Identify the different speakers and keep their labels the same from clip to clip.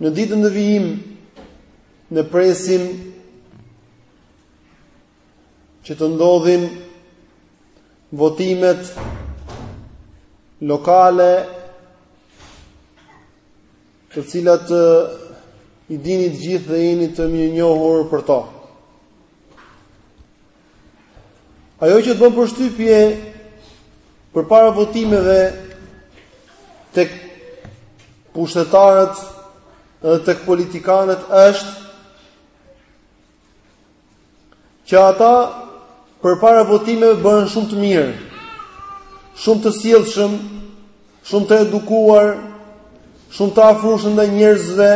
Speaker 1: Në ditët në vijim ne presim që të ndodhin votimet lokale të cilat i dini të gjithë dhe jeni të mirënjohur për to. Ajo që të bën përshtypje përpara votimeve tek pushtetarët dhe tek politikanët është që ata përpara votimeve bëhen shumë të mirë, shumë të sjellshëm, shumë të edukuar, shumë të afrushëm ndaj njerëzve,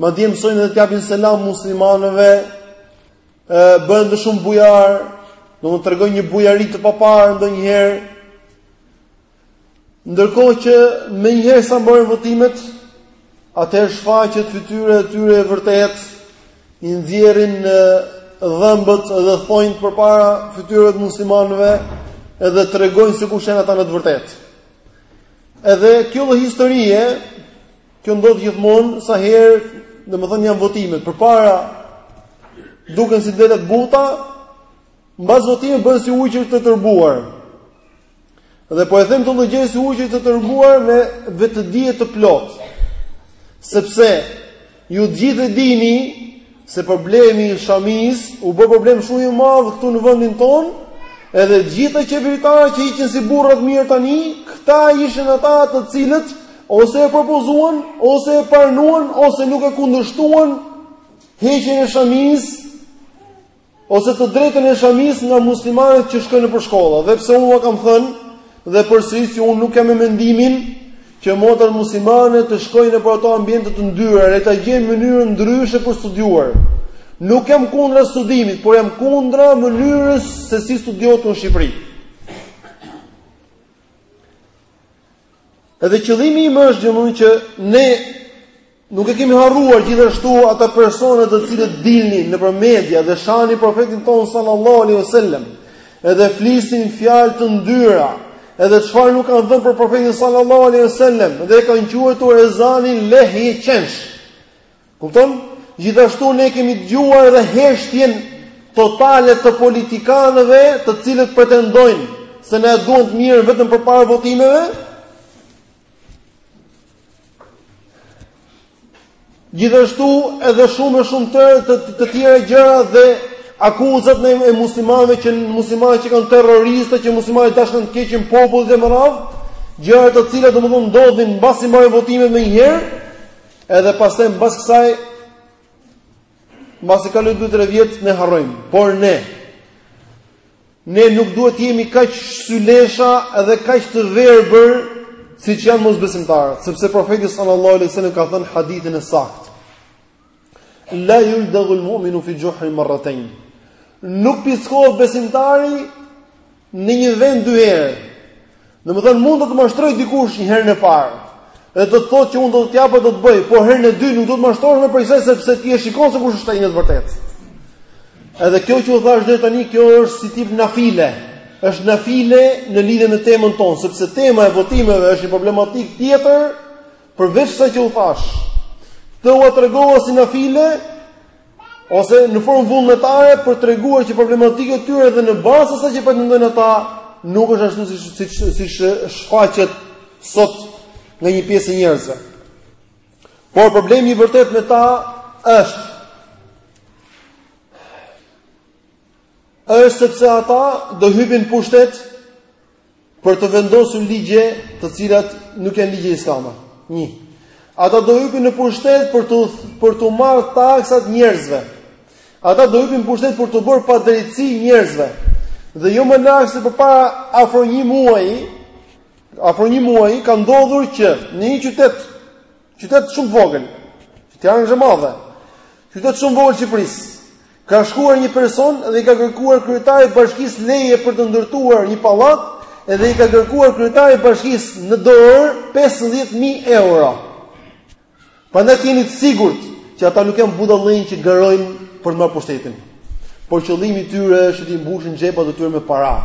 Speaker 1: madje mësojnë edhe të japin selam muslimanëve, Bëhen dhe shumë bujarë, domethënë tregojnë një bujari të paparë ndonjëherë. Ndërkohë që menjëherë sa mbarojnë votimet, atëherë shfaqet fytyra e tyre e vërtetë, i nxjerrin dhëmbët dhe thonjtë përpara fytyrave të muslimanëve edhe tregojnë se kush janë ata në të vërtetë. Edhe kjo lloj historie Kjo ndodh gjithmonë sa herë, domethënë janë votimet. Përpara duken si dele të buta, mbas votimeve bëhen si ujqër të tërbuar. Dhe po e them këtë gjë si ujqër të tërbuar me vetëdije të plot. Sepse ju gjithë e dini se problemi i shamisë u bë problem shumë i madh këtu në vendin tonë, edhe gjithë qeveritarët që hiqen si burra të mirë tani, këta ishin ata të cilët ose e propozuan, ose e pranuan, ose nuk e kundërshtuan heqjen e shamisë ose të drejtën e shamisë nga muslimanet që shkojnë nëpër shkolla, edhe pse unë e kam thënë dhe përsëris që unë nuk jam me mendimin që motrat muslimane të shkojnë nëpër ato ambiente të ndyra, le ta gjejnë mënyrën ndryshe për studiuar. Nuk jam kundra studimit, por jam kundra mënyrës se si studiohet në Shqipëri. Edhe qëllimi im është gjithmonë që ne Nuk e kemi harruar gjithashtu ata persona të cilët dilnin nëpër media dhe shanin profetin tonë sallallahu alaihi wasallam, edhe flisin fjalë të ndyra, edhe çfarë nuk kanë thënë për profetin sallallahu alaihi wasallam dhe e kanë quajtur ezanin lehje qensh. Kupton? Gjithashtu ne kemi dëgjuar edhe heshtjen totale të politikanëve, të cilët pretendojnë se na e duan të mirën vetëm përpara votimeve, Gjithashtu edhe shumë e shumë të të, të tjera gjëra dhe akuzat ndaj muslimanëve që muslimanët që kanë terroristë, që muslimanët dashkan të keqen popullit e me radhë, gjëra të cilat domethënë ndodhin mbasi marrin votimet menjëherë, edhe pastaj mbas kësaj Mbasi kalojnë 2-3 vjet ne harrojmë, por ne ne nuk duhet të jemi kaq sylesha dhe kaq të verbër siç janë mosbesimtarët, sepse profeti sallallahu alaihi wasallam ka thënë hadithin e saktë. La yuldaghu al-mu'minu fi juhrin marratayn. Nuk piskohet besimtari në një vend dy herë. Domethënë mund të të mashtroj dikush një herën e parë. Dhe të të thotë që unë do të të jap, do të bëj, por herën e dytë nuk do të mashtrohesh më prej tij sepse ti e shikon se kush është ai në të vërtetë. Edhe kjo që u thash deri tani, kjo është si tip nafile. Është nafile në lidhje me temën tonë, sepse tema e votimeve është një problematik tjetër përveç asaj që u thash. Këto ua tregova si nafile, ose në formë vullnetare për të treguar që problematika e tyre dhe në bazë asaj që pretendojnë ata nuk është ashtu siç siç siç shfaqet sot nga një pjesë e njerëzve. Por problemi i vërtet me ta është është sepse ata do hypin në pushtet për të vendosur ligje të cilat nuk janë ligje islame. Një. Ata do hypin në pushtet për të, për t'u marrë taksat njerëzve. Ata do hypin në pushtet për t'u bërë padrejtësi njerëzve. Dhe jo më larg se përpara afro një muaji, afro një muaji ka ndodhur që në një qytet Qytet shumë vogël. Tirana është e madhe. Qytet shumë vogël Shqipërisë. Ka shkuar një person dhe i ka kërkuar kryetarit të bashkisë leje për të ndërtuar një pallat dhe i ka kërkuar kryetari i bashkisë në dorë 15000 euro. Prandaj të jeni të sigurt që ata nuk janë budallënj që garojnë për të marrë pushtetin. Por qëllimi i tyre është t'i mbushin xhepat e tyre me para.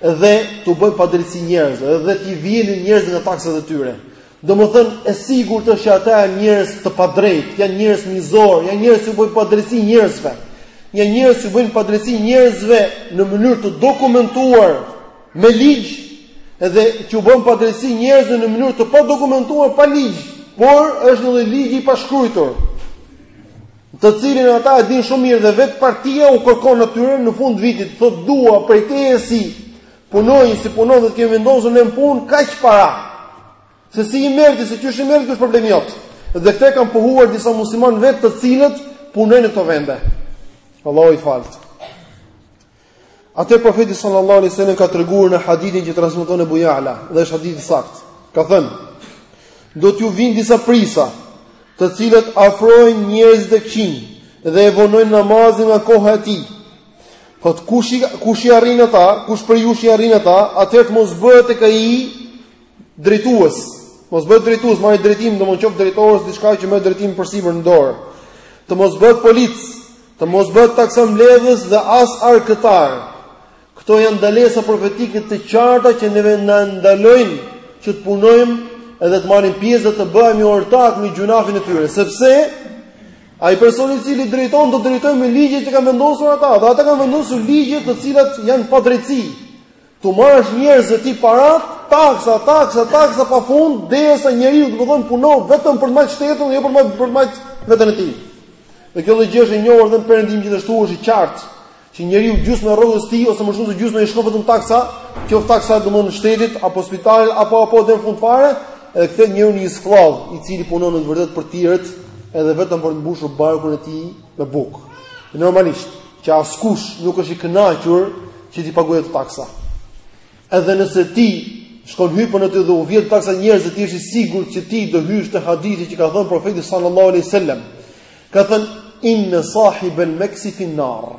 Speaker 1: Dhe t'u bëjnë padrejtësi njerëzve dhe t'i vjelin njerëzit nga taksat e tyre. Domethënë, e sigurt është që ata janë njerëz të padrejtë, janë njerëz mizorë, janë njerëz që u bëjnë padrejtësi njerëzve. Janë njerëz që u bëjnë padrejtësi njerëzve në mënyrë të dokumentuar me ligj dhe që u bëjnë padrejtësi njerëzve në mënyrë të padokumentuar pa ligj, por është një ligj i pashkruar. Të cilin ata e dinë shumë mirë dhe vetë partia u kërkon atyre në fund vitit, thotë dua prej teje si Punojnë si punon dhe të kemi vendosur në punë kaq para. Se si i merrti, se qysh i merrti është problemi jot. Dhe këto kanë pohuar disa muslimanë vetë të cilët punojnë në këto vende. Allahu i faltë. Atë profeti sallallahu alaihi wasallam ka treguar në hadithin që transmeton Ebu Jala, dhe është hadith i saktë. Ka thënë: Do t'ju vijnë disa prijësa, të cilët afrojnë njerëz të këqinj dhe e vonojnë namazin nga koha e tij, Thot kush i kush i arrin ata, kush prej jush i arrin ata, atëherë të mos bëhet tek ai drejtues. Mos bëhet drejtues, merr drejtim, domethënë qoftë drejtor ose diçka që merr drejtim përsipër në dorë. Të mos bëhet polic, të mos bëhet taksambledhës dhe as arkëtar. Këto janë ndalesa profetike të qarta që neve na ndalojnë që të punojmë edhe të marrim pjesë dhe të bëhemi ortak në gjynafin e tyre, sepse Ai person i cili drejton do drejtojë me ligjet që kanë vendosur ata, dhe ata kanë vendosur ligje të cilat janë padrejtësi. T'u marrësh njerëzve ti paratë, taksa, taksa, taksa pa fund, derisa njeriu të bëhet punon vetëm për të mbajt shtetin, jo për të për të mbajt veten e tij. Dhe kjo lloj gjëje është e njohur edhe në perëndim gjithashtu është i qartë. Që njeriu gjysma e rrogës tij ose më shumë se gjysma i shkon vetëm taksa, qoftë taksa domon shtetit apo spitalit apo apo deri në fund fare, edhe kthehet njeriu një skllav, i cili punon në të vërtetë për të tjerët, edhe vetëm për të mbushur barkun e tij me bukë. Normalisht, që askush nuk është i kënaqur që t'i paguajë taksat. Edhe nëse ti shkon hyn aty dhe u vjel taksa njerëzve ti je shumë i sigurt që ti do hysh te hadithi që ka thënë profeti sallallahu alaihi wasallam. Ka thënë inna sahib al maksi fi nar.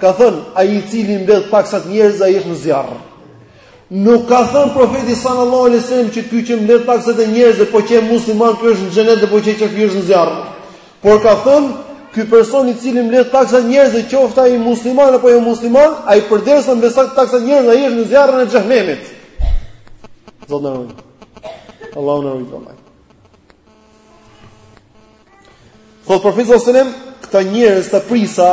Speaker 1: Ka thënë ai i cili mbledh taksat njerëzve ai është në zjarr. Nuk ka thënë profeti sallallahu alaihi wasallam që ky që mbledh taksat e njerëzve po qe musliman ky është në xhenet dhe po qe që ky është në zjarr. Por ka thënë ky person i cili mbledh taksat njerëzve qoftë ai musliman apo jo musliman, ai përderisa mbledh taksat njerëzve ai është në zjarrin e xhehenemit. Zotëri. Allahu na ruajtë. Thot profeti sallallahu alajhi wasallam, këta njerëz këta prijësa,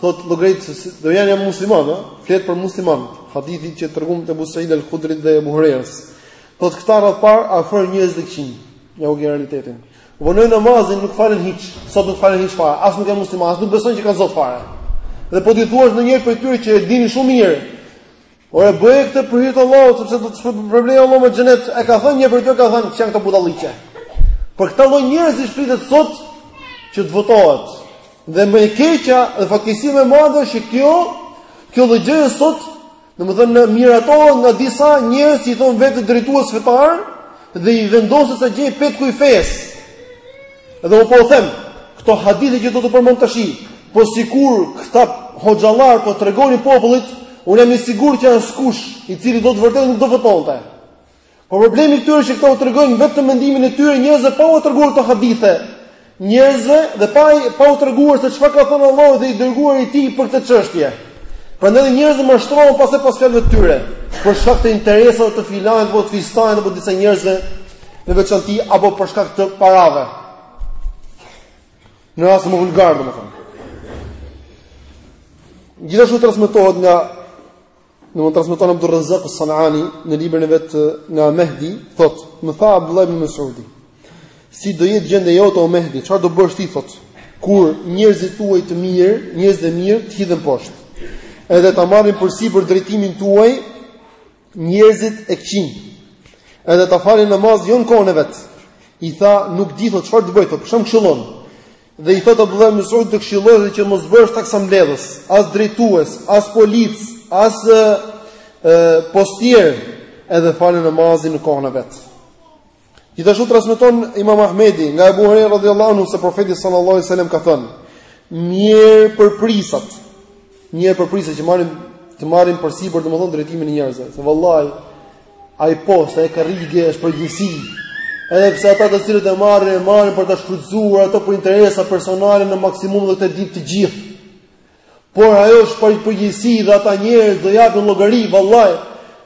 Speaker 1: thot llogarit se do janë janë muslimanë, ëh, flet për muslimanë. Hadithi që tregon te Abu Sa'id al-Khudri dhe Abu Hurajra. Thot këta radhë parë afrojnë njerëz të këqinj, ja ku realiteti. Vonojnë namazin, nuk falën hiç, sot nuk falen hiç fare, as nuk janë muslimanë, as nuk besojnë që kanë Zot fare. Dhe po t'i thuash ndonjërit prej tyre që e dini shumë mirë, Ore bëje këtë për hir të Allahut sepse do të shpërblejë Allahu me xhenet. E ka thënë një prej tyre ka thënë ç'janë këto budallallëqe. Për këta lloj njerëzish pritet sot që të votohet. Dhe më e keqja, dhe fatkeqësia më e madhe është kjo, kjo lloj gjëje sot, domethënë miratohet nga disa njerëz që i thon vetes drejtues fetar dhe i vendoset kësaj gjëje petku i fesë. Dhe unë po u them, këto hadithe që do të përmend tash, po sikur këta hoxhallar po tregonin popullit, unë jam i sigurt që askush i cili do të vërtetën nuk do votonte. Por problemi i tyre është që këta u tregojnë vetëm mendimin e tyre njerëzve pa u treguar këto hadithe njerëzve dhe pa pa u treguar se çfarë ka thënë Allahu dhe i dërguari i tij për këtë çështje. Prandaj njerëzit mashtrohen pastaj pas fjalëve të tyre, për shkak të interesave të filanit apo të fistanit apo disa njerëzve në veçanti apo për shkak të parave. Në rast më vulgar, domethënë. Gjithashtu transmetohet nga në mund transmeton Abdul Razzaq As-Sanani në librin e vet nga Mehdi, thot, më tha Abdullah ibn Mas'udi, si do jetë gjendja jote o Mehdi, çfarë do bësh ti thot? Kur njerëzit tuaj të mirë, njerëzit e mirë të hidhen poshtë. Edhe ta marrin përsipër drejtimin tuaj njerëzit e këqinj. Edhe ta falin namazin jo në kohën e vet. I tha, nuk di thotë çfarë të bëj, thotë, ça më këshillon. Dhe i thotë Abdullah ibn Mas'ud të këshilloj që mos bëhesh taksa mbledhës, as drejtues, as polic, as e, postier, edhe fale namazin në kohën e vet. Gjithashtu transmeton Imam Ahmedi nga Abu Huraira radhiyallahu anhu se profeti sallallahu alaihi wasallam ka thënë: "Mjerë për prisat, mjerë për prisat që marrin të marrin përsipër domethënë drejtimin e njerëzve. Se vallahi ai post, ajo karrige është përgjegjësi. Edhe pse ata të cilët e marrin e marrin për ta shfrytëzuar ato për interesa personale në maksimum dhe këtë e dimë të gjithë. Por ajo është përgjegjësi dhe ata njerëz do japin llogari vallahi.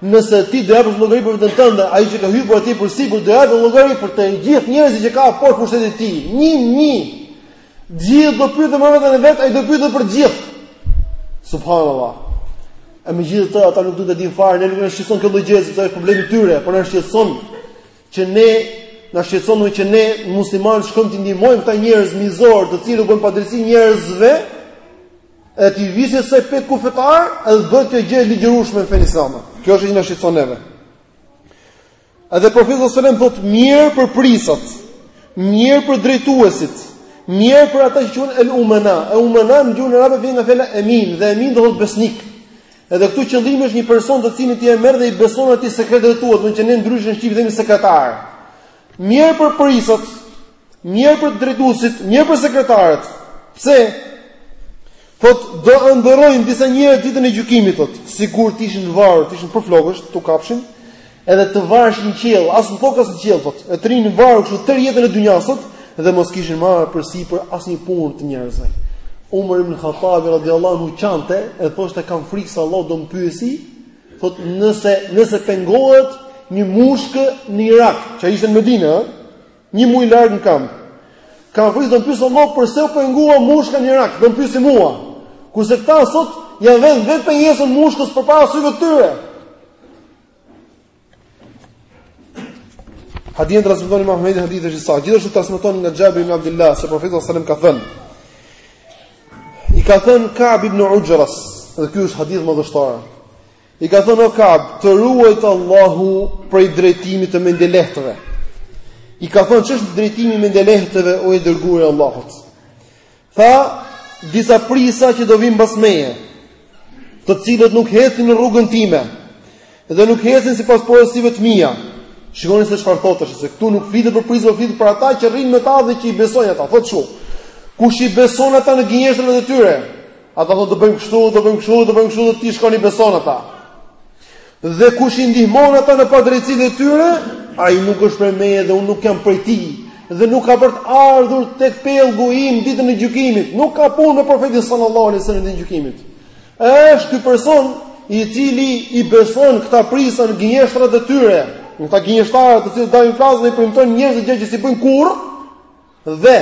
Speaker 1: Nëse ti do japësh llogari për veten tënde, ai që ka hipur aty përsipër do japë llogari për të gjithë njerëzit që ka poshtë pushtetit të tij. Një një. Gjithë do pyeten për veten e vet, ai do pyetet për gjithë. Subhanallahu. E megjithatë ata nuk duan të dinë fare, ne nuk na shqetëson kjo gjë, sepse është problemi i tyre, por na shqetëson që ne na shqetëson më që ne muslimanët shkojmë t'i ndihmojmë këta njerëz mizorë, të cilët u bëjnë padrejtësi njerëzve, e ti vishë se pe kufetar, edhe bëhet kjo gjë e ligjërueshme në fenë islame. Kjo është që na shqetëson neve. Edhe profeti sallallahu alajhi wasallam thotë mjerë për prisat, mjerë për drejtuesit, mjerë për ata që quhen el umana. El umana në gjuhën arabe vjen nga fjala emin dhe emin do të thotë besnik. Edhe këtu qëllimi është një person të cilin ti e merr dhe i beson atij sekretet tua, domethënë që ne ndryshe në shqip i themi sekretar. Mjerë për prisat, mjerë për drejtuesit, mjerë për sekretarët. Pse? Thotë do ëndërrojnë disa njerëz ditën e gjykimit thotë, sikur të ishin varur, të ishin për flokësh, t'u kapshin, Edhe të varesh në qiell, as në tokë as në qiell thotë. E të rrinë varur kështu tërë jetën e dynjasë dhe mos kishin marrë përsipër asnjë punë të njerëzve. Umar ibn Khattab radhiyallahu anhu qante e thoshte kam frikë se Allah do më pyesi, thotë nëse nëse pengohet një mushkë në Irak, që ishte në Medinë, një muaj larg në këmbë. Kam frikë do më pyesë Allah përse u pengua mushka në Irak, do më pyesë mua. Kurse këta sot ia vënë vetë pengesën mushkës përpara syve të tyre. Hadithin e transmeton Imam Ahmedi hadithi është sahih. Gjithashtu transmeton nga Jabir ibn Abdillah se profeti sallallahu alajhi wasallam ka thënë I ka thënë Ka'b ibn Ujras, dhe ky është hadith madhështor. I ka thënë o Ka'b, të ruajttë Allahu prej drejtimit të mendjelehtëve. I ka thënë ç'është drejtimi i mendjelehtëve o i dërguari i Allahut. Tha, disa prijësa që do vijnë mbas meje, të cilët nuk ecin në rrugën time dhe nuk ecin sipas porosive të mia. Shikoni se çfarë thotë, se këtu nuk flitet për prijësa, po flitet për ata që rrinë me ta dhe që i besojnë ata. Thotë kështu: Kush i beson ata në gënjeshtrat e tyre, ata thonë do bëjmë kështu, do bëjmë kështu, do bëjmë kështu dhe ti shkon i beson ata. Dhe kush i ndihmon ata në padrejtësinë e tyre, ai nuk është prej meje dhe unë nuk jam prej tij. Dhe nuk ka për të ardhur tek pellgu im ditën e gjykimit. Nuk ka punë me profetin sallallahu alaihi wasallam ditën e gjykimit. Është ky person i cili i beson këta prijësa në gënjeshtrat e tyre, në këta gënjeshtara të cilët dalin flasin dhe i premtojnë njerëzit gjëra që s'i bëjnë kurrë dhe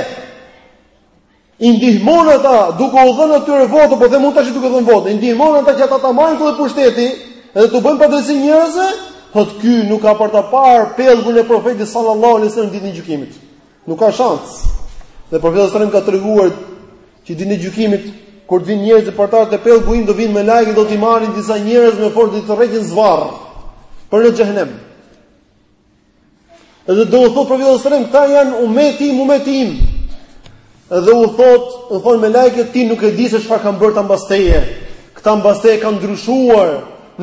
Speaker 1: I ndihmon ata duke u dhënë atyre votë, po themi tashi duke dhënë votë. I ndihmon ata që ata ta marrin këtë pushtet dhe t'u bëjnë padrejtësi njerëzve, thotë ky nuk ka për ta parë pellgun e profetit sallallahu alaihi wasallam ditën e gjykimit. Nuk ka shans. Dhe profeti sallallahu ka treguar që ditën e gjykimit kur të vijnë njerëzit për të ardhur te pellgu im do vijnë melaiket do t'i marrin disa njerëz me forcë t'i tërheqin zvarr për në xhehenem. Edhe do u thotë profeti sallallahu alajhi wasallam, këta janë umeti im, umeti im. Edhe u thotë, u thonë melaiket ti nuk e di se çfarë kanë bërë këta mbas teje. Këta mbas teje kanë ndryshuar,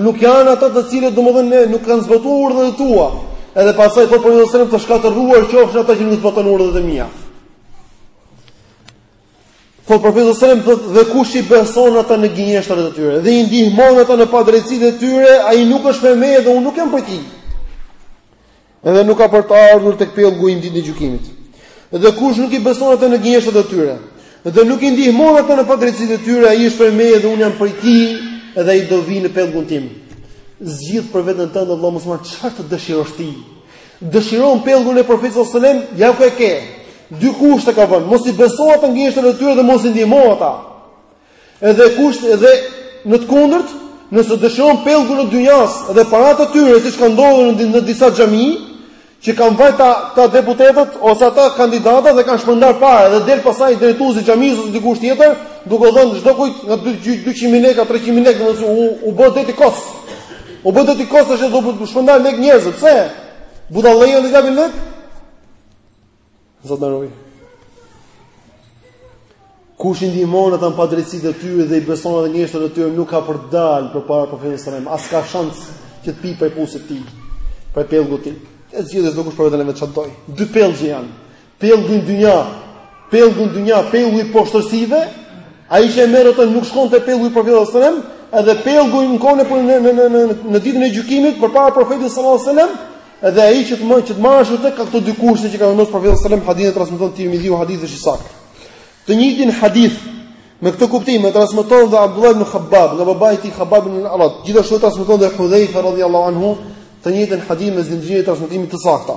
Speaker 1: nuk janë ata të cilët domethënë nuk kanë zbatuar urdhrat e tua. Edhe pastaj thotë profeti sallallahu alajhi wasallam të shkatërruar qofshin ata që nuk zbatuan urdhrat e mia. Thotë profeti sallallahu alajhi wasallam thotë dhe kush i beson ata në gënjeshtrat e tyre dhe i ndihmon ata në padrejtësitë e tyre, ai nuk është prej meje dhe unë nuk jam prej tij. Edhe nuk ka për të ardhur tek pellgu im ditën e gjykimit. Dhe kush nuk i beson ata në gënjeshtrat e tyre dhe nuk i ndihmon ata në padrejtësitë e tyre, ai është prej meje dhe unë jam prej tij dhe ai do vijë në pellgun tim. Zgjidh për veten tënde vëlla dhe motër çfarë të dëshirosh ti. Dëshiron pellgun e Profetit sallallahu alajhi wasallam, ja ku e ke. Dy kushte ka vënë, mos i beso ata gënjeshtrave të tyre dhe mos i ndihmo ata. Edhe kusht edhe në të kundërt, nëse dëshiron pellgun e dynjas dhe paratë e tyre siç ka ndodhur në, në disa xhami, që kanë vajtë ta, ta deputetët ose ata kandidatët dhe kanë shpërndar para dhe del pastaj drejtuesi i xhamisë ose dikush tjetër, duke u dhënë çdokujt nga 200.000 lekë, 300.000 lekë, domethënë u bë deti kos. U bë deti kos tash e do të shpërndajë lek njerëzve. Pse? Budallenj janë të japin lek? Zot na ruaj. Kush i ndihmon ata në padrejtësitë e tyre dhe i beson edhe gënjeshtrave të tyre nuk ka për të dalë përpara profetit sallallahu alajhi wasallam. As ka shans që të pijë prej pusit të tij. Prej pellgut të tij. Le të zgjedhë çdokush për vetën e vet ça të dojë. Dy pellgje janë. Pellgu i dynjasë, pellgu i dynjasë, pellgu i poshtërsive, ai që e merr atë nuk shkon te pellgu i profetit sallallahu alajhi wasallam, edhe pellgu i mkon për në në në në në ditën e gjykimit përpara profetit sallallahu alajhi wasallam, edhe ai që të mund që të marrësh atë ka këto dy kushte që ka vendosur profeti sallallahu alajhi wasallam hadithin e transmeton Tirmidhiu hadithi është i saktë. Të njëjtin hadith me këtë kuptim e transmeton dhe Abdullah ibn Khabbab, nga babai i tij Khabbab ibn al-Arat, gjithashtu transmeton dhe Hudhayfa radhiyallahu anhu, të njëjtin hadith me zinxhirin e transmetimit të saktë.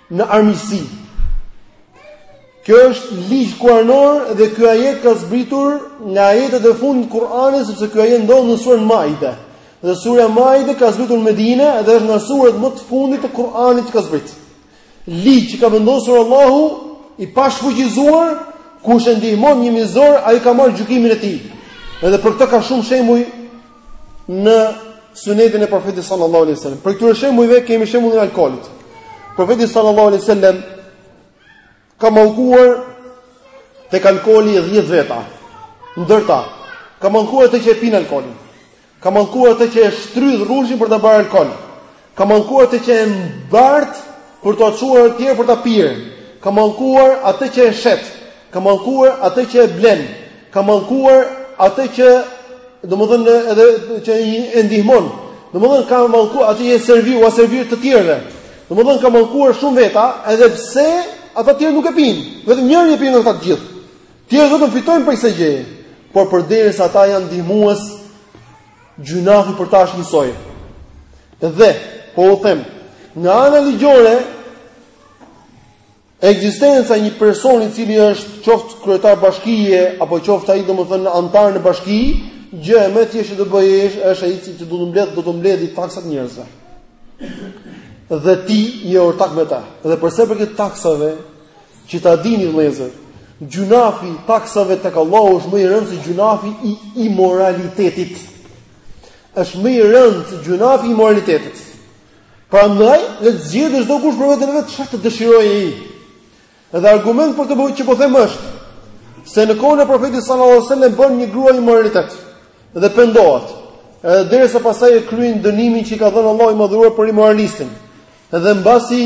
Speaker 1: në armiqësi. Kjo është ligj kuranor dhe ky ajet ka zbritur nga ajetet e fundit të Kuranit sepse ky ajet ndodh në surën Maide. Dhe sura Maide ka zbritur në Medinë dhe është nga surat më të fundit të Kuranit që ka zbrit. Ligj që ka vendosur Allahu i pashfuqizuar, kush e ndihmon një mizor, ai ka marrë gjykimin e tij. Edhe për këtë ka shumë shembuj në sunetin e profetit sallallahu alaihi wasallam. Prej këtyre shembujve kemi shembullin e alkoolit. Profeti sallallahu alaihi wasallam ka mallkuar tek alkooli 10 veta. Ndër ta, ka mallkuar atë që e pin alkoolin. Ka mallkuar atë që e shtrydh rrushin për ta bërë alkool. Ka mallkuar atë që e mbart për t'ua çuar të tjerëve për ta pirë. Ka mallkuar atë që e shet. Ka mallkuar atë që e blen. Ka mallkuar atë që domethënë edhe që e ndihmon. Domethënë ka mallkuar atë që e servir, ua servir të tjerëve. Domethënë ka mallkuar shumë veta, edhe pse ata të tjerë nuk e pinë. Vetëm njëri e pin nga këta të gjithë. Të tjerët vetëm fitojnë prej kësaj gjëje. Por përderisa ata janë ndihmues Gjynahu për ta është njësoj. Dhe, po u them, nga ana ligjore, ekzistenca e një personi i cili është qoftë kryetar bashkie, apo qoftë ai domethënë anëtar në bashki, gjëja më e thjeshtë që do të bëjë, është ai që të do të mbledhë, do të mbledhi taksat njerëzve. Dhe ti je ortak me ta. Dhe për sa i përket taksave, Që ta dini vëllezër, gjynafi i taksave tek Allahu është më i rëndë se gjynafi i imoralitetit. Është më i rëndë se gjynafi i imoralitetit. Prandaj, le të zgjidhë çdokush për veten e vet çfarë të dëshirojë ai. Edhe argument për këtë që po them është se në kohën e profetit sallallahu alajhi wasallam bën një grua imoralitet dhe pendohet. Edhe derisa pastaj e kryen dënimin që i ka dhënë Allahu i madhëruar për imoralistin. Edhe mbasi,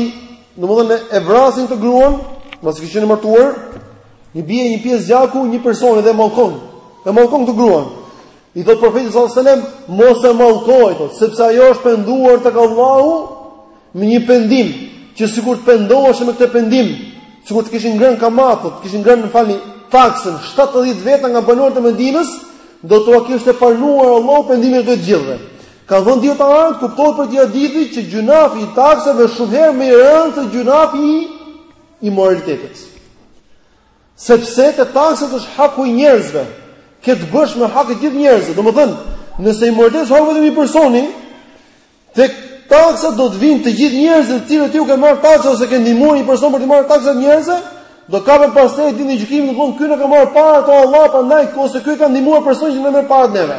Speaker 1: domethënë e vrasin këtë gruan, mbasi ka qenë e martuar, i bie një pjesë gjaku një personi dhe e mallkon. E mallkon këtë gruan. I thotë profeti sallallahu alajhi wasallam, mos e mallko, thotë, sepse ajo është penduar tek Allahu me një pendim, që sikur të pendoheshin me këtë pendim, sikur të kishin ngrënë kamatë, të kishin ngrënë, më falni, taksën 70 veta nga banorët e Medinës, do t'ua kishte pranuar Allahu pendimin e të gjithëve. Kanë thënë dijetarët, kuptohet prej këtij hadithi që gjunafi i taksave është shumë herë më i rëndë se gjunafi i imoralitetit. Sepse te taksat është haku i njerëzve, ke të bësh me hakë të të gjithë njerëzve. Domethënë, nëse i morësh hakun vetëm një personi, tek taksat do të vinë të gjithë njerëzit të cilët ti u ke marr taksën ose ke ndihmuar një person për të marrë taksat njerëzve, do kapen pastaj ditën e gjykimit, do të thonë ky ka marr paratë Allah, prandaj ose ky ka ndihmuar person që na merr para neve.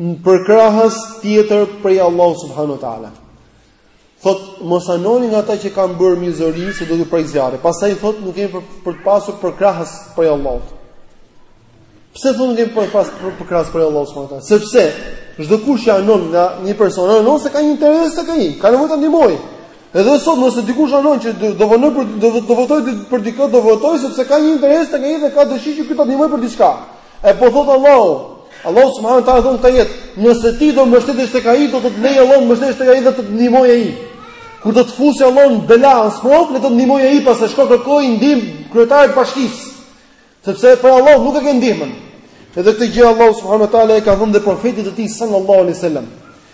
Speaker 1: Një përkrahës tjetër prej Allahut subhanahu wa taala. Thotë mos anoni nga ata që kanë bërë mizori se do t'ju prekë zjarri. Pastaj thotë nuk keni për, për të pasur përkrahës prej Allahut. Pse thotë nuk keni për të pas përkrahës prej Allahut subhanahu wa taala? Sepse çdokush që anon nga një person anon se ka një interes tek ai, ka nevojë ta ndihmojë. Edhe sot nëse dikush anon që do vonojë për do, do votojë për dikë, do votojë sepse ka një interes tek ai dhe ka dëshirë që ky ta ndihmojë për diçka. E po thotë Allahu, Allahu subhanahu taala thotë në këtë ajet, nëse ti do mbështetesh tek ai, do të të lejë Allahu të mbështetesh tek ai dhe të të ndihmojë ai. Kur do të të fusë Allahu në bela në sprovë, le të të ndihmojë ai pastaj, shko kërkoji ndihmë kryetarit të bashkisë. Sepse prej Allahut nuk e ke ndihmën. Edhe këtë gjë Allahu subhanahu taala e ka thënë dhe profetit të tij sallallahu alaihi wasallam.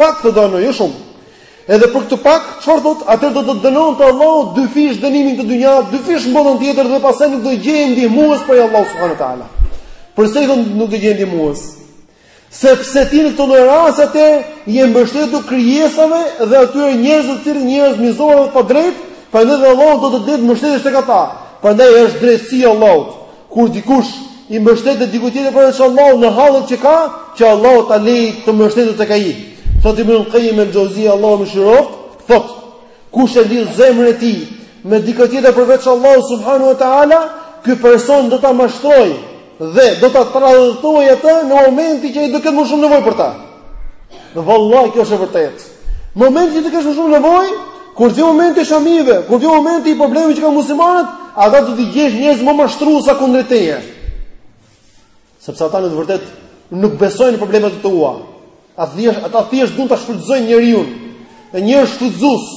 Speaker 1: Pak të anoje, jo shumë. Edhe për këtë pak, çfarë thotë? Atëherë do të dënonte Allahu dyfish dënimin të dynjasë, dyfish në botën tjetër dhe pastaj nuk do të gjeje ndihmues prej Allahut subhanahu wa taala. Përse nuk do gjeje ndihmues? Sepse ti në këto raste atëherë je mbështetur krijesave dhe atyre njerëzve të cilët njerëz mizorë dhe të padrejtë, prandaj dhe Allahu do të lërë të mbështetesh tek ata. Prandaj është drejtësi e Allahut. Kur dikush i mbështetet dikujt tjetër përveç Allahut në hallet që ka, që Allahu ta lejë të mbështetet tek ai. Thotë Ibn Qayyim al-Jauzi, Allahu e mëshiroftë, thotë, kush e lidh zemrën e tij me dikë tjetër përveç Allahut subhanahu wa taala, ky person do ta mashtrojë dhe do ta tradhtojë atë në momentin që ai do të ketë më shumë nevojë për ta. Dhe vallahi, kjo është e vërtet. Momentin që të kesh më shumë nevoj, kur vjen momenti i shamive, kur vjen momenti i problemit që ka muslimanët, ata do të gjesh njerëz më mashtrusa kundrejt teje. Sepse ata në të vërtet nuk besojnë në problemet e tua. Ata thjesht, ata thjesht dun ta shfrytëzojnë njeriun, e njerëz shfrytëzus.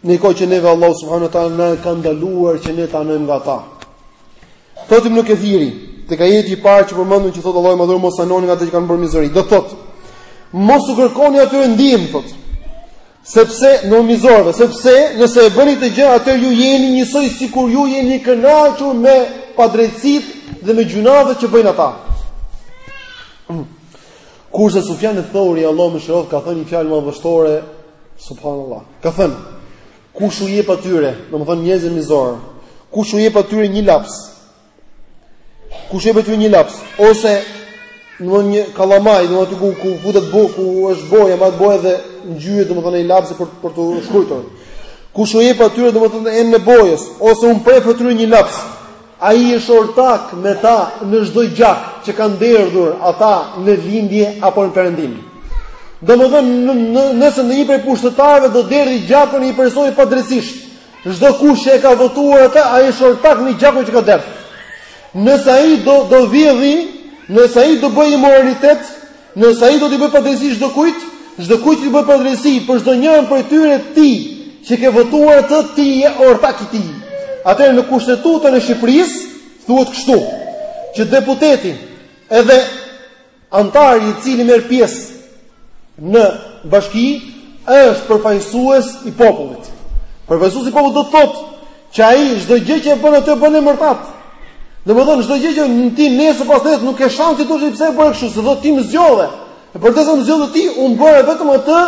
Speaker 1: Në një kohë që neve Allahu subhanahu wa taala na ka ndaluar që ne të anojmë nga ta. Thotë Ibnu Kethiri, tek ajeti i parë që përmendëm që thotë Allahu i madhëruar mos anoni nga ata që kanë bërë mizori. Domethënë mos u kërkoni atyre ndihmë thotë. Sepse në mizorëve, sepse nëse e bëni këtë gjë, atëherë ju jeni njësoj sikur ju jeni kënaqur me padrejtësitë dhe me gjynahet që bëjnë ata. Kurse Sufjan eth-Theuri, Allahu e mëshiroftë, ka thënë një fjalë madhështore Subhanallah. Ka thënë, kush u jep atyre, domethënë njerëzve mizor, kush u jep atyre një laps? Kush u jep atyre një laps ose domethënë një kallamar, domethënë ku ku futet bo, ku është boja, mbahet boja dhe ngjyra domethënë e një lapsi për për të shkruar. Kush u jep atyre domethënë enën e bojës ose u mpreh atyre një laps? Ai është ortak me ta në çdo gjak që kanë derdhur ata në lindje apo në perëndim. Domethënë, nëse ndonjë prej pushtetarëve do derdhi gjakun e një personi padrejtësisht, çdokush që e ka votuar atë, ai është ortak me gjakun që ka derdhur. Nëse ai do do vjedhi, nëse ai do bëjë immoralitet, Nëse ai do t'i bëjë padrejtësi çdokujt, çdokujt që i bëjë padrejtësi për çdo njërin prej tyre ti, që ke votuar atë ti je ortak i tij. Atëherë në Kushtetutën e Shqipërisë thuhet kështu, që deputeti edhe anëtari i cili merr pjesë në bashki është përfaqësues i popullit. Përfaqësues i popullit do të thotë Që ai çdo gjë që bën atë e bën në emër tat. Domethënë çdo gjë që ti nesër pas nesër nuk ke shans t'i thush pse e bëre kështu, se do thotë ti më zgjodhe. E përderisa më zgjodhe ti, un bëra vetëm atë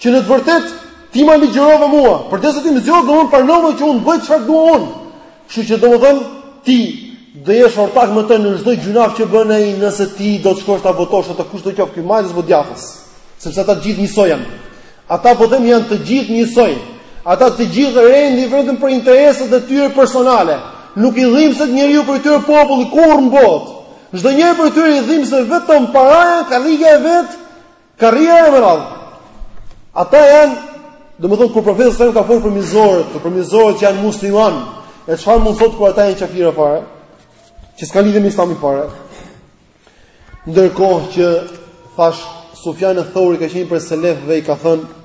Speaker 1: që në të vërtetë ti më ligjërove mua. Përderisa ti më zgjodhe, domethënë pranove që unë bëj çfarë dua un. Kështu që domethënë ti do jesh ortak me të në çdo gjynah që bën ai nëse ti do të shkosh ta votosh atë kushdo qoftë ky majtas apo djathtas sepse ata të gjithë njësoj janë Ata po them janë të gjithë njësoj. Ata të gjithë rendin vetëm për interesat e tyre personale. Nuk i dhimbset njërit prej tyre populli kurrë në botë. Çdo njërit prej tyre i dhimbse vetëm paraja, karriga e vet, karriera e rrallë. Ata janë, domethënë kur profeti salallahu alejhi ve selem ka folur për mizorët, për mizorët që janë muslimanë, e çfarë mund thotë kur ata janë qafira fare? Që s'ka lidhje me Islamin fare. Ndërkohë që thashë Sufjan eth-Theuri ka qenë prej selefëve dhe i ka thënë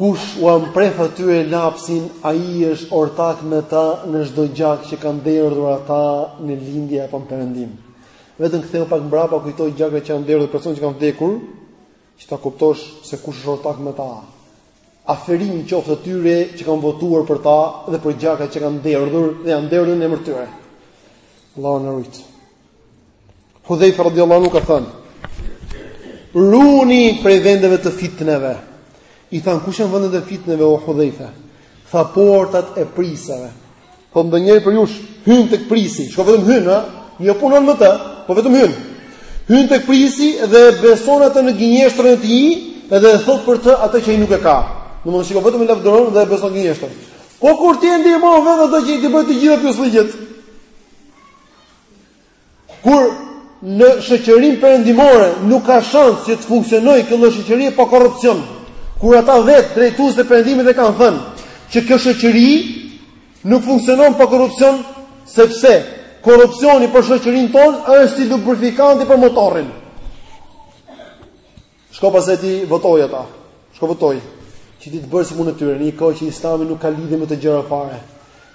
Speaker 1: Kush u a mpreh atyre lapsin, ai është ortak me ta në çdo gjak që kanë derdhur ata në lindje apo në përëndim. Vetëm kthehu pak mbrapa kujto gjakra që kanë derdhur persona që kanë vdekur, që ta kuptosh se kush është ortak me ta. Aferim u qoftë atyre që kanë votuar për ta dhe për gjakrat që kanë derdhur dhe janë derdhur në emër të tyre. Allahu na rujt. Hudhejfe radijallahu anhu ka thënë: "Runi prej vendeve të fitneve." I thanë, "Kush janë vendet e fitneve o Hudhejfe?" Tha portat e prijësave. Thotë ndonjëri prej jush hyn tek prijësi, shiko vetëm hyn, ha? Jo punon me të, po vetëm hyn. Hyn tek prijësi dhe beson atë në gënjeshtrën e tij dhe e thotë për të atë që ai nuk e ka. Domethënë shiko vetëm e lavdëron dhe e beson gënjeshtrën. Po kur ti e ndihmon vetë atë që ai t'i bëjë të gjitha poshtërsitë. Kur në shoqërinë perëndimore nuk ka shans që të funksionojë kjo lloj shoqërie pa korrupsion. Kur ata vetë drejtuesit e perëndimit e kanë thënë që kjo shoqëri nuk funksionon pa korrupsion, sepse korrupsioni për shoqërinë tonë është si lubrifikanti për motorrin. Shko pastaj ti votoji ata. Shko votoji. Që ti të bëhesh shëmbull i tyre, ndërkohë që islami nuk ka lidhje me këto gjëra fare.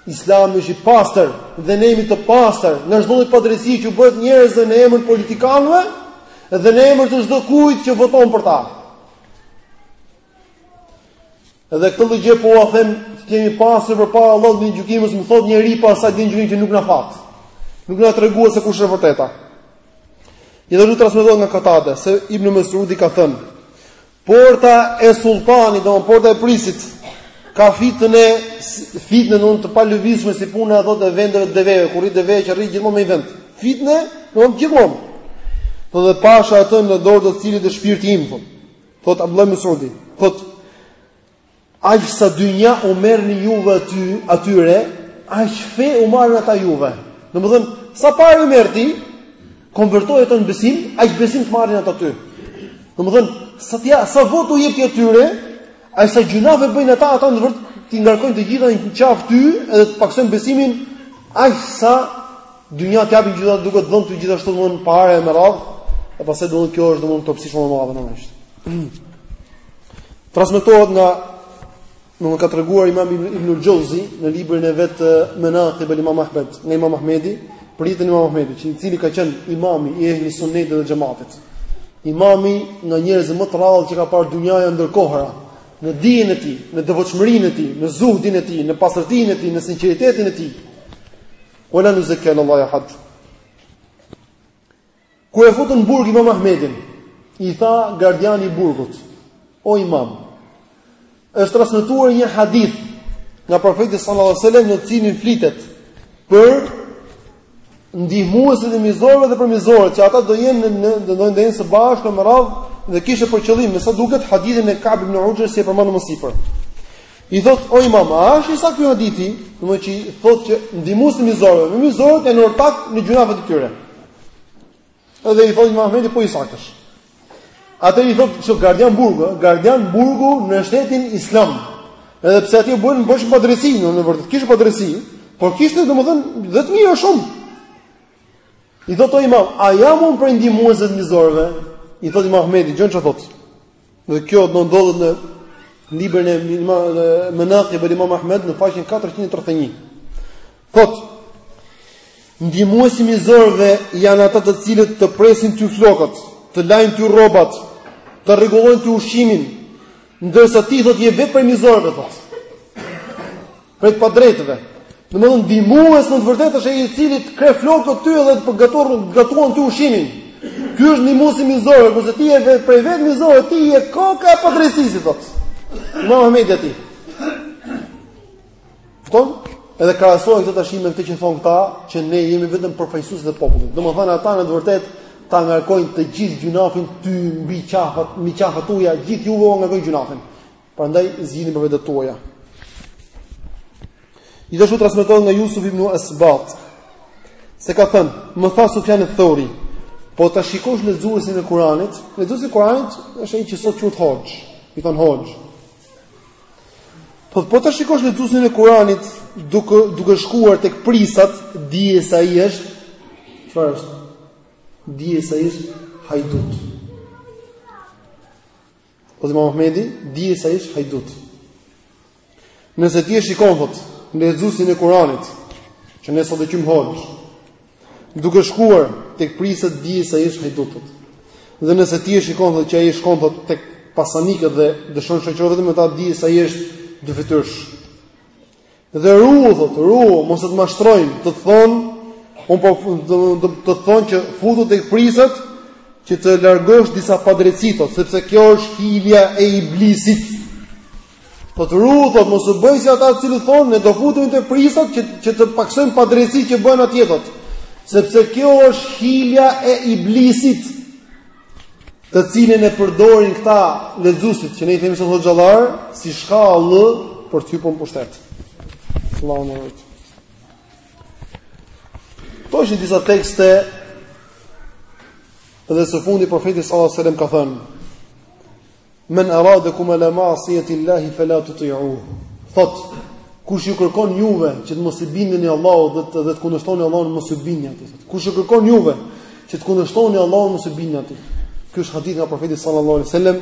Speaker 1: Islami është i pastër dhe ne jemi të pastër nga çdo lloj padrejtësie që u bëhet njerëzve në emër të politikanëve dhe në emër të çdokujt që voton për ta. Edhe këtë lloj gjë po ua them, ta kem pastër përpara Allahut ditën e gjykimit, mos të thotë njeri pastaj ditën e gjykimit që nuk na the ti. Nuk na tregove se kush është e vërteta. Edhe transmetohet nga Katade, se Ibn Mesudi ka thënë, porta e sultanit, domethënë porta e prijësit, ka fitne fitne domethënë të palëvizshme si puna e thotë e vendeve të deveve, sikur një deve që rri gjithmonë në një vend. Fitne domethënë gjithmonë. Edhe pasha atë në dorë të cilit është shpirti im, thotë. Thotë Abdullah ibn Mesudi, thotë aq sa dynja u merrni juve aty, atyre, aq fe u marrin ata juve. Domethënë, sa pare u merr ti, konvertoje atë në besim, aq besim të marrin ata ty. Domethënë, sa ti sa vota u jep ti atyre, aq sa gjynahe bëjnë ata ata në vërtetë t'i ngarkojnë të gjitha në qafë ty edhe ta pakësojnë besimin aq sa Dynja të japin gjithashtu duke të dhënë ty gjithashtu domethënë para e me radhë, e pastaj domethënë kjo është domethënë dobësi shumë më madhe normalisht. Transmetohet nga domethënë ka treguar imam Ibnul Xhevzi në librin e vet Menakib el Imam Ahmed, nga Imam Ahmedi, për jetën e Imam Ahmedi, që i cili ka qenë imami i ehli sunnetit dhe xhematit. Imami nga njerëzit më të rrallë që ka parë dynjaja ndër kohëra, në dijen e tij, në devotshmërinë e tij, në zuhdin e tij, në pastërtinë e tij, në sinqeritetin e tij, Wala nuzakki ala Allahi ahad. Kur e futën në burg Imam Ahmedin. I tha gardiani i burgut: "O Imam, është transmetuar një hadith nga profeti sallallahu alajhi wasallam në cilin flitet për ndihmuesit e mizorëve dhe për mizorët, që ata do jenë do jenë së bashku me radhë dhe kishte për qëllim, me sa duket hadithin e Ka'b ibn Uxhër si e përmendëm më sipër. I thotë, o imam, a është i saktë ky hadithi, domethënë që thotë që ndihmuesit e mizorëve, me mizorët janë ortakë në gjynafet të tyre. Edhe i thotë imam Ahmedi, po i saktë është. Atëherë i thotë që gardian burgu, gardian burgu në shtetin islam. Edhe pse aty bëheshin shumë padrejtësi, në në vërtet, kishte padrejtësi, por kishte domethënë dhe të mira shumë. I thotë, o imam, a jam unë prej ndihmuesve të mizorëve? I thotë imam Ahmedi, dëgjoni çfarë thotë. Dhe kjo do ndodhet në librin e Menakib el Imam Ahmed në faqen 431. Thot Ndihmuesit e mizorëve janë ata të cilët të presin ty flokët, të lajnë ty rrobat, të rregullojnë ty ushqimin, ndërsa ti thot je vetë prej mizorëve thot. Prej të padrejtëve. Domethënë ndihmues në të vërtetë është ai i cili të kreh flokët ty dhe të gatuan gatuan ty ushqimin. Ky është ndihmues i mizorëve, kurse ti je prej vetë mizorëve, ti je koka e padrejtësisë thot. Imam Ahmedi aty. Kupton? Edhe krahasoje këtë tashi me këtë që thon këta, që ne jemi vetëm përfaqësues të popullit. Domethënë ata në të vërtetë ta ngarkojnë të gjithë gjynafin ty mbi qafat, mbi qafat tuaja, gjithë juve u ngarkojnë gjynafin. Prandaj zgjidhni për vetet tuaja. Gjithashtu transmetohet nga Jusuf ibn Asbat, se ka thënë, më tha Sufjan eth Theuri, po ta shikosh lexuesin e Kuranit, lexuesi i Kuranit është ai që sot quhet hoxhë, i thonë hoxhë. Po, po ta shikosh lexuesin e Kuranit, duke, duke shkuar tek prijësat, dije se ai është, çfarë është? Dije se ai është hajdut. Thot imam Ahmedi, dije se ai është hajdut. Nëse ti e shikon, thot, lexuesin e Kuranit, që ne sot e quajmë hoxhë, duke shkuar tek prijësat dije se ai është hajdut thot. Dhe nëse ti e shikon, thot, që ai shkon, thot, tek pasanikët dhe dëshiron të shoqërohet me ta dije se ai është dyfytyrësh. Dhe ruhu thot, ruhu, mos të të mashtrojnë, do të thonë, po të të thonë që futu tek prijësat që të largosh disa padrejtësi thot, sepse kjo është hilja e iblisit. Thotë ruhu thot, mos u bëj si ata të cilët thonë, ne do futemi tek prijësat që që të paksojmë padrejtësitë që bëjnë atje thot. Sepse kjo është hilja e iblisit. të cilin e përdorin këta lexuesit që ne i themi sot hoxhallar si shkallë për të hypur në pushtet. Allahu na ruajt. Këto janë disa tekste dhe së fundi profeti sallallahu alajhi wasallam ka thënë Men aradakum ala ma'siyati Allahi fala tuti'uhu. Thot, kush ju kërkon juve që të mos i bindeni Allahut dhe të, dhe të kundërshtoni Allahun mos iu bindni atij. Kush ju kërkon juve që të kundërshtoni Allahun mos iu bindni atij. Ky është hadith nga profeti sallallahu alaihi wasallam.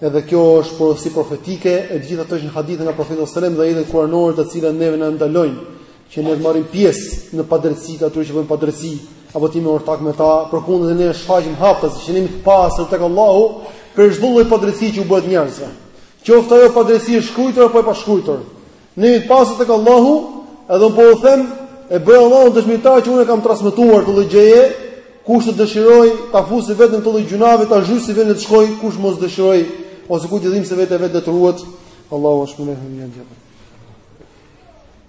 Speaker 1: Edhe kjo është porosi profetike, e të gjitha këto janë hadithe nga profeti sallallahu alaihi wasallam dhe ajete kuranore të cilat neve na ndalojnë që ne të marrim pjesë në padrejtësitë e atyre që bëjnë padrejtësi, apo të jemi ortakë me ta, përkundër ne shfaqim haptas, që jemi të pastër tek Allahu për çdo lloj padrejtësi që u bëhet njerëzve. Qoftë ajo padrejtësi e shkruar apo e pashkruar. Ne jemi të pastër tek Allahu, edhe un po u them, e bëj Allahun dëshmitar që unë kam transmetuar këtë gjë e, kush të dëshirojë ta fusë veten në këto lloj gjynahe, ta zhysë veten të shkojë, kush mos dëshirojë ose kujt i dhimbset vetvetja të ruhet, Allahu është më i mirë.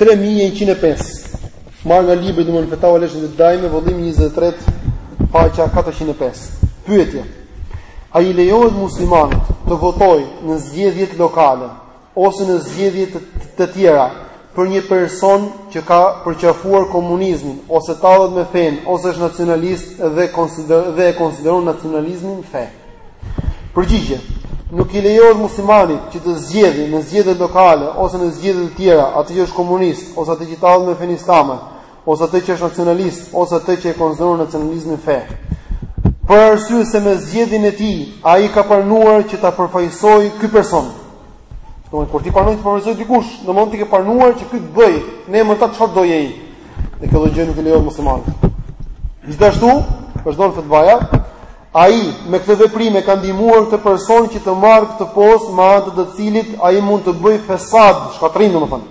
Speaker 1: 3105 Marrë nga libri domethënë Fetaua Lexhnetu Daime, vëllimi 23, faqja 405. Pyetje, a i lejohet muslimanit të votojë në zgjedhjet lokale, ose në zgjedhje të tjera, për një person që ka përqafuar komunizmin, ose tallet me fenë, ose është nacionalist dhe, konsider, dhe e konsideron nacionalizmin fe? Përgjigje, Nuk i lejohet muslimanit që të zgjedhë në zgjedhjet lokale ose në zgjedhje të tjera atë që është komunist ose atë që tallet me fenë islame ose atë që është nacionalist ose atë që e konsideron nacionalizmin fe. Për arsye se me zgjedhjen e tij ai ka pranuar që ta përfaqësojë ky person. Domethënë kur ti pranon të përfaqësojë dikush, domethënë ti ke pranuar që ky të bëjë në emër tënd çfarë të dojë ai. Dhe kjo gjë nuk i lejohet muslimanit. Gjithashtu, vazhdon fetvaja, Ai, me këtë veprim e ka ndihmuar këtë person që të marrë këtë post me anë të të cilit ai mund të bëjë fesad, shkatërrim domethënë.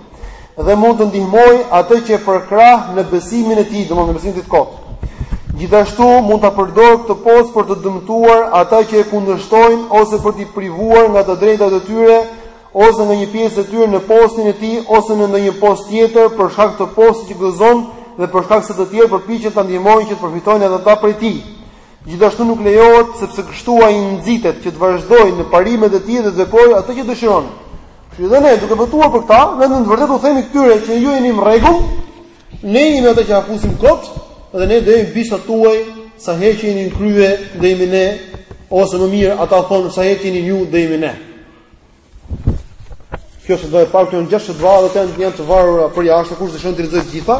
Speaker 1: Dhe mund të ndihmojë atë që e përkrah në besimin e tij, domethënë në besimin e tij të kotë. Gjithashtu mund ta përdorë këtë post për të dëmtuar ata që e kundërshtojnë ose për t'i privuar nga të drejtat e tyre ose nga një pjesë e tyre në postin e tij ose në ndonjë post tjetër për shkak të postit që gëzon dhe për shkak se të tjerë përpiqen ta ndihmojnë që të përfitojnë edhe ata prej tij. Gjithashtu nuk lejohet sepse kështu ai nxitet që të vazhdojë në parimet e tij dhe të veprojë atë që dëshiron. Kështu edhe ne duke votuar për këta, ne në të vërtetë u themi këtyre që ju jeni në rregull, ne jemi ata që ia fusim kot dhe ne do jemi bishtat tuaj sa herë që jeni në krye nderohemi ne ose më mirë ata thonë sa herë që jeni ju nderohemi ne. Kjo është e parë, këto janë gjashtë fetva dhe janë të varura për jashtë, kush dëshiron t'i lexojë të gjitha.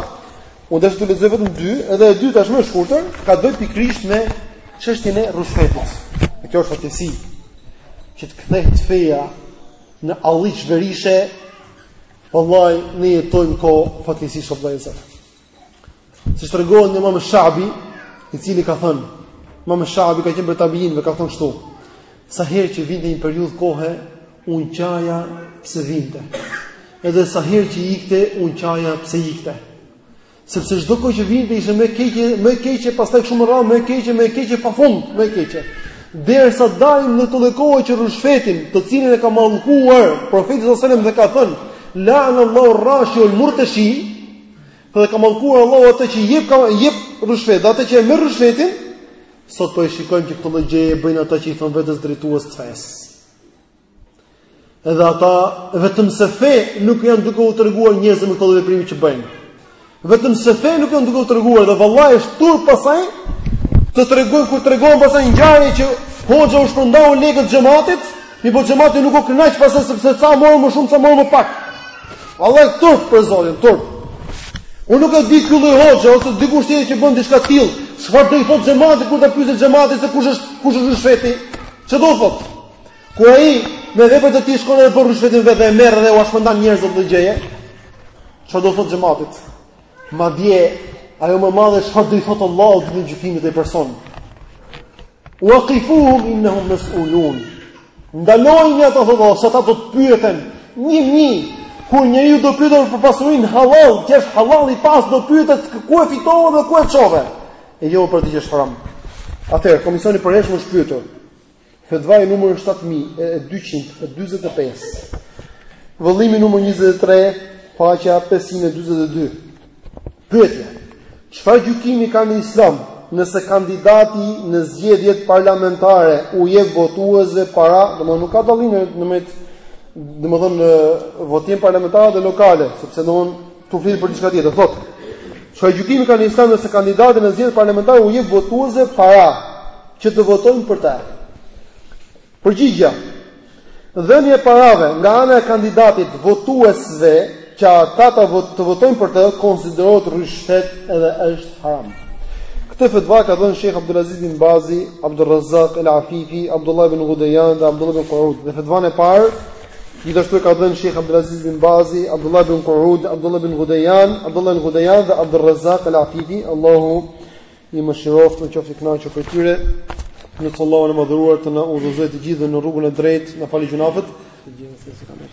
Speaker 1: Unë desha të lexoj vetëm dy, edhe e dyta është më e shkurtër, ka të bëjë pikërisht me çështjen e rrushfetit. Kjo është fatkeqësi që të kthehet feja në allishverishe, vallahi ne jetojmë kohë fatkeqësish, o vëllezër Siç tregohet nga Imam Shabi, i cili ka thënë, Imam Shabi ka qenë prej tabiinëve, ka thënë kështu: Sa herë që vinte një periudhë kohe, un qaja pse vinte. Edhe sa herë që ikte, un qaja pse ikte. Sepse çdo kohë që vinte ishte më keq, më keq e pastaj shumë herë, më keq, më keq e pafund, më keq. Derisa dalim në të tillë kohë që rrushfetin, të cilin e ka mallkuar profeti sallallahu alajhi wasallam dhe ka thënë, "La'an Allahu ar-rashi wal-murtashi", E ka mallkuar Allahu atë që e jep rrushfet, dhe atë që e merr rrushfetin, sot po e shikojmë që këto lloj gjëje e bëjnë ata që i thon vetes drejtues të fesë. Edhe ata vetëm se fe nuk janë duke u treguar njerëzve me këto veprime që bëjnë. Vetëm se fe nuk janë duke u treguar dhe vallahi është turp pastaj të tregojnë kur tregojnë pastaj ngjarje që hoxha u shpërndau lekët xhematit, Mi po xhemati nuk u kënaq pastaj sepse ca morë më shumë, ca morë më pak. Vallahi turp për zotin, turp. Unë nuk e di ky lloj hoxhe ose dikush tjetër që bën diçka të tillë. Çfarë do i thotë xhematit kur ta pyesë xhemati se kush është kush është rrushfeti? Ç'do u thotë? Kur ai me vepër të tij shkon e bën rrushfetin vetë e merr dhe ua shpërndan njerëzve këtë gjëje. Çfarë do thot xhematit? Madje ajo më e madhja çfarë do i thotë Allahut ditën e gjykimit ai person. Waqifuhum innahum mas'ulun. Ndalojini ata thotë se ata do të pyeten një një kur njeriu do pyetur për pasurinë halal, që është halal i pastër do pyetet ku e fitove dhe ku e çove. E jo më për atë që është haram. Atëherë komisioni i përhershëm është pyetur. Fetvaja numër 7225 Vëllimi numër 23 Faqja 542 Pyetje Çfarë gjykimi ka në islam nëse kandidati në zgjedhjet parlamentare u jep votuesve para, domethënë nuk ka dallim, domethënë votim parlamentar dhe lokale, sepse do më Këtu flitet për diçka tjetër, thotë. Çka gjykimi ka në islam nëse kandidati në zgjedhjet parlamentare u jep votuesve para që të votojnë për të. Përgjigja. Dhënia e parave nga ana e kandidatit votuesve që ata të, vot, të votojnë për të konsiderohet rryshet edhe është haram. Këtë fetva ka dhënë Sheikh Abdulaziz bin Bazi, Abdul Razzaq al-Afifi, Abdullah ibn Ghudayan dhe Abdullah ibn Qaud. Dhe fetvan e parë Gjithashtu e ka dhënë Sheikh Abdul Aziz bin Bazi, Abdullah bin Qu'ud, Abdullah bin Ghudayan, Abdullah bin Ghudayan dhe Abdul Razzaq al-Afifi, Allahu i mëshiroftë, e qoftë i kënaqur prej tyre. Lusim Allahun e Madhëruar të na udhëzojë të gjithë në rrugën e drejtë, na falë gjynahet. Të gjithë se kanë